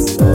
That's